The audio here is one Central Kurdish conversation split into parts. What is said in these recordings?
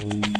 Thank you.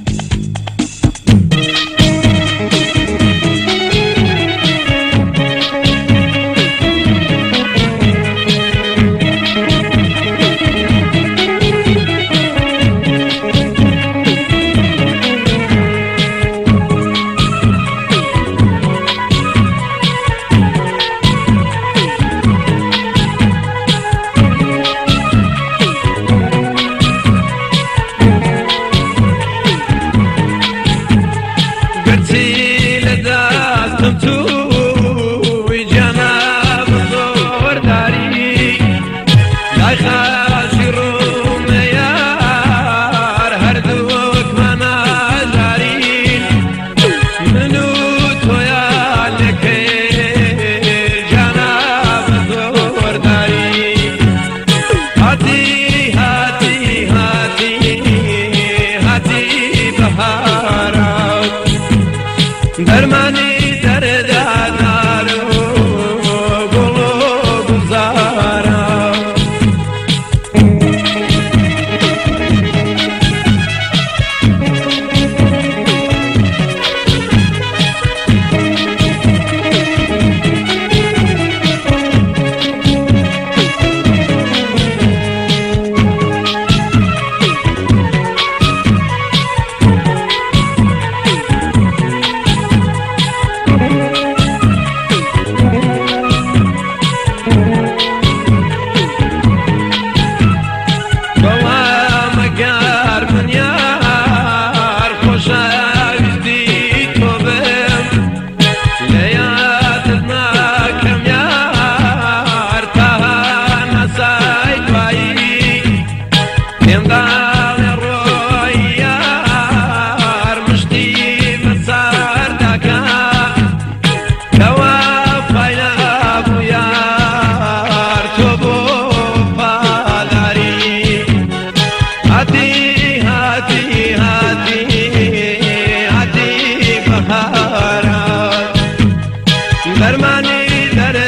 فەرمانی دەرە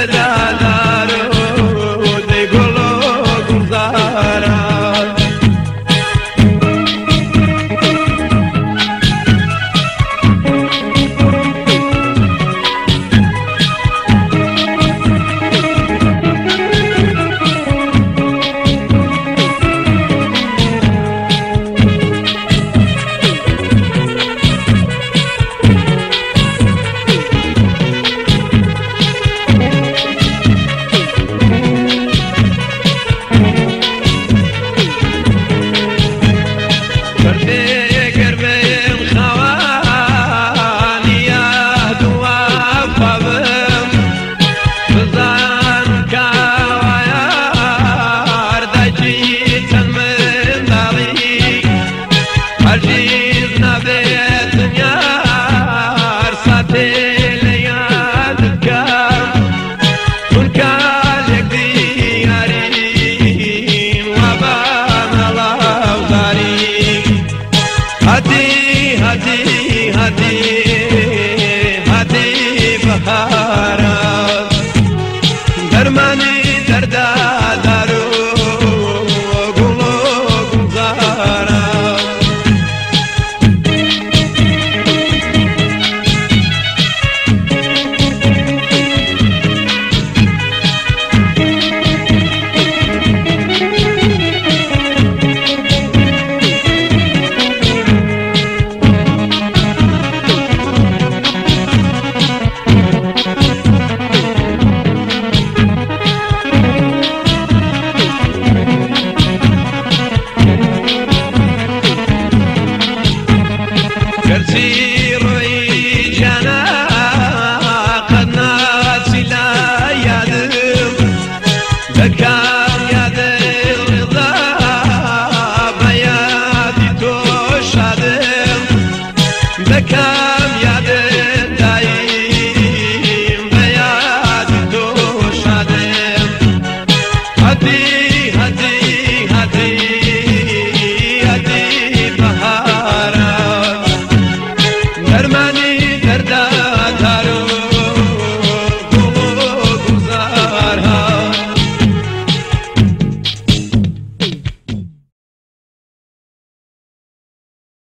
باران کار